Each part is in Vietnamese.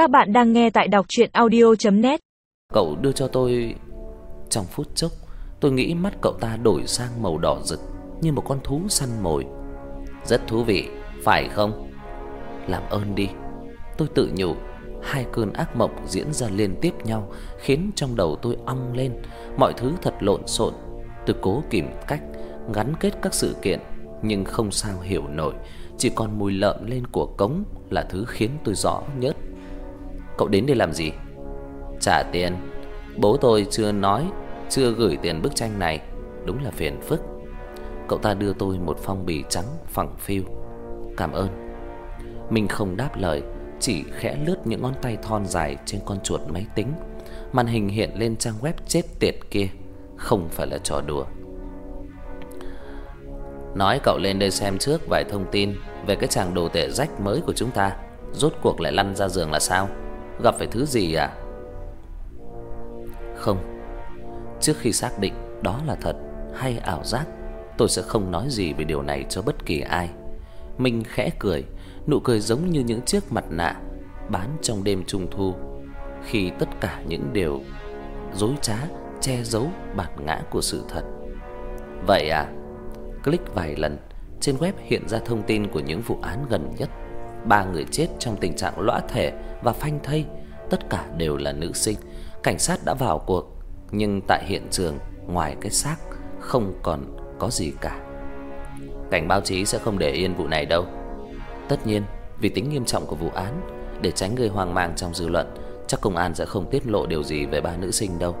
Các bạn đang nghe tại đọc chuyện audio.net Cậu đưa cho tôi Trong phút chốc. Tôi nghĩ mắt cậu ta đổi sang màu đỏ rực Như một con thú săn mồi. Rất thú vị, phải không? Làm ơn đi. Tôi tự nhủ Hai cơn ác mộng diễn ra liên tiếp nhau Khiến trong đầu tôi ong lên. Mọi thứ thật lộn xộn. Tôi cố kìm cách Gắn kết các sự kiện Nhưng không sao hiểu nổi. Chỉ còn mùi lợm lên của cống Là thứ khiến tôi rõ nhất. Cậu đến đây làm gì? Trả tiền. Bố tôi chưa nói, chưa gửi tiền bức tranh này, đúng là phiền phức. Cậu ta đưa tôi một phong bì trắng phẳng phiu. Cảm ơn. Mình không đáp lời, chỉ khẽ lướt những ngón tay thon dài trên con chuột máy tính. Màn hình hiện lên trang web chết tiệt kia, không phải là trò đùa. Nói cậu lên đây xem trước vài thông tin về cái chàng đồ tể rách mới của chúng ta, rốt cuộc lại lăn ra giường là sao? Gặp phải thứ gì à? Không. Trước khi xác định đó là thật hay ảo giác, tôi sẽ không nói gì về điều này cho bất kỳ ai. Minh khẽ cười, nụ cười giống như những chiếc mặt nạ bán trong đêm trung thu, khi tất cả những điều dối trá che giấu bản ngã của sự thật. Vậy à? Click vài lần, trên web hiện ra thông tin của những vụ án gần nhất. Ba người chết trong tình trạng lõa thể và phanh thây, tất cả đều là nữ sinh. Cảnh sát đã vào cuộc, nhưng tại hiện trường ngoài cái xác không còn có gì cả. Cảnh báo chí sẽ không để yên vụ này đâu. Tất nhiên, vì tính nghiêm trọng của vụ án, để tránh gây hoang mang trong dư luận, chắc công an sẽ không tiết lộ điều gì về ba nữ sinh đâu.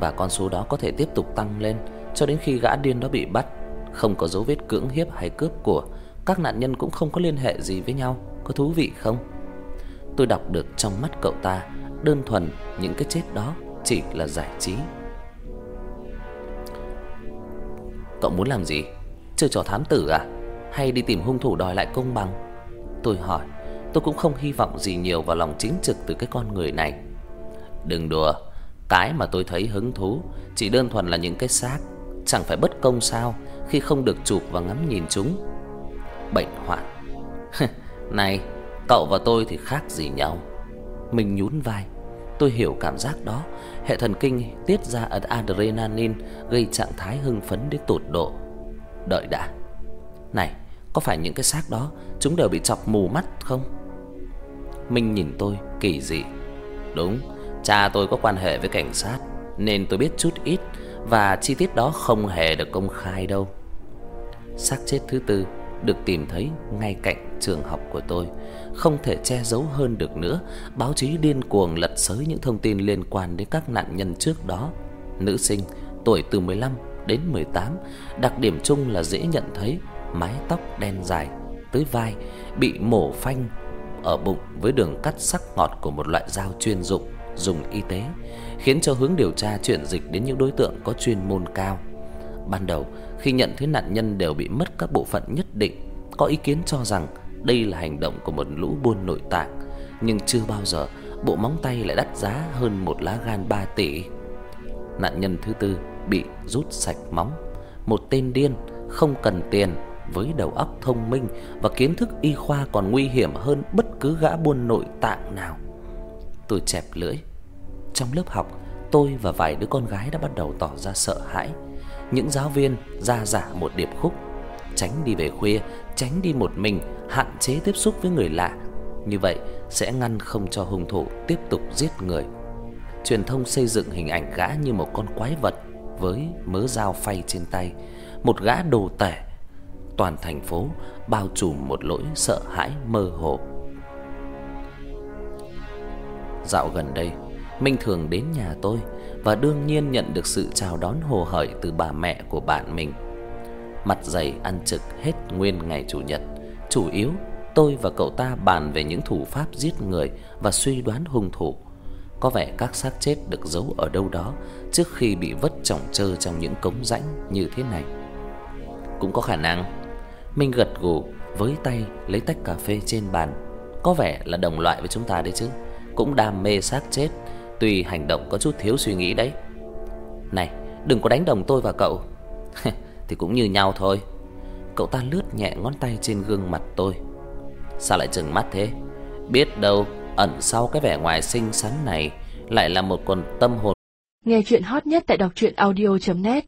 Và con số đó có thể tiếp tục tăng lên cho đến khi gã điên đó bị bắt, không có dấu vết cưỡng hiếp hay cướp của, các nạn nhân cũng không có liên hệ gì với nhau, có thú vị không? Tôi đọc được trong mắt cậu ta đơn thuần những cái chết đó chỉ là giải trí. Cậu muốn làm gì? Chơi trò thám tử à? Hay đi tìm hung thủ đòi lại công bằng? Tôi hỏi, tôi cũng không hy vọng gì nhiều vào lòng chính trực từ cái con người này. Đừng đùa, cái mà tôi thấy hứng thú chỉ đơn thuần là những cái xác, chẳng phải bất công sao khi không được chụp và ngắm nhìn chúng. Bệnh hoạn. này, cậu và tôi thì khác gì nhau. Mình nhún vai. Tôi hiểu cảm giác đó, hệ thần kinh tiết ra adrenaline gây trạng thái hưng phấn đến tột độ. Đợi đã. Này, có phải những cái xác đó chúng đều bị chọc mù mắt không? Minh nhìn tôi kỳ dị. Đúng, cha tôi có quan hệ với cảnh sát nên tôi biết chút ít và chi tiết đó không hề được công khai đâu. Xác chết thứ tư được tìm thấy ngay cạnh trường học của tôi, không thể che giấu hơn được nữa. Báo chí điên cuồng lật sới những thông tin liên quan đến các nạn nhân trước đó. Nữ sinh tuổi từ 15 đến 18, đặc điểm chung là dễ nhận thấy, mái tóc đen dài tới vai, bị mổ phanh ở bụng với đường cắt sắc ngọt của một loại dao chuyên dụng dùng y tế, khiến cho hướng điều tra chuyển dịch đến những đối tượng có chuyên môn cao. Ban đầu, khi nhận thấy nạn nhân đều bị mất các bộ phận nhất định, có ý kiến cho rằng đây là hành động của một lũ buôn nội tạng, nhưng chưa bao giờ bộ móng tay lại đắt giá hơn một lá gan 3 tỷ. Nạn nhân thứ tư bị rút sạch móng, một tên điên không cần tiền với đầu óc thông minh và kiến thức y khoa còn nguy hiểm hơn bất cứ gã buôn nội tạng nào. Tôi chẹp lưỡi. Trong lớp học, tôi và vài đứa con gái đã bắt đầu tỏ ra sợ hãi. Những giáo viên ra giả một điệp khúc, tránh đi về khuya, tránh đi một mình, hạn chế tiếp xúc với người lạ. Như vậy sẽ ngăn không cho hung thủ tiếp tục giết người. Truyền thông xây dựng hình ảnh gã như một con quái vật với mớ dao phay trên tay, một gã đồ tể. Toàn thành phố bao trùm một nỗi sợ hãi mơ hồ. Dạo gần đây, Minh thường đến nhà tôi và đương nhiên nhận được sự chào đón hồ hởi từ bà mẹ của bạn mình. Mặt dày ăn trực hết nguyên ngày chủ nhật, chủ yếu tôi và cậu ta bàn về những thủ pháp giết người và suy đoán hung thủ. Có vẻ các xác chết được giấu ở đâu đó trước khi bị vứt chồng chơ trong những cống rãnh như thế này. Cũng có khả năng. Minh gật gù với tay lấy tách cà phê trên bàn, có vẻ là đồng loại với chúng ta đấy chứ, cũng đam mê xác chết, tuy hành động có chút thiếu suy nghĩ đấy. Này, đừng có đánh đồng tôi và cậu. thì cũng như nhau thôi. Cậu ta lướt nhẹ ngón tay trên gương mặt tôi. Sao lại trừng mắt thế? Biết đâu ẩn sau cái vẻ ngoài xinh xắn này lại là một con tâm hồn. Nghe chuyện hot nhất tại đọc audio.net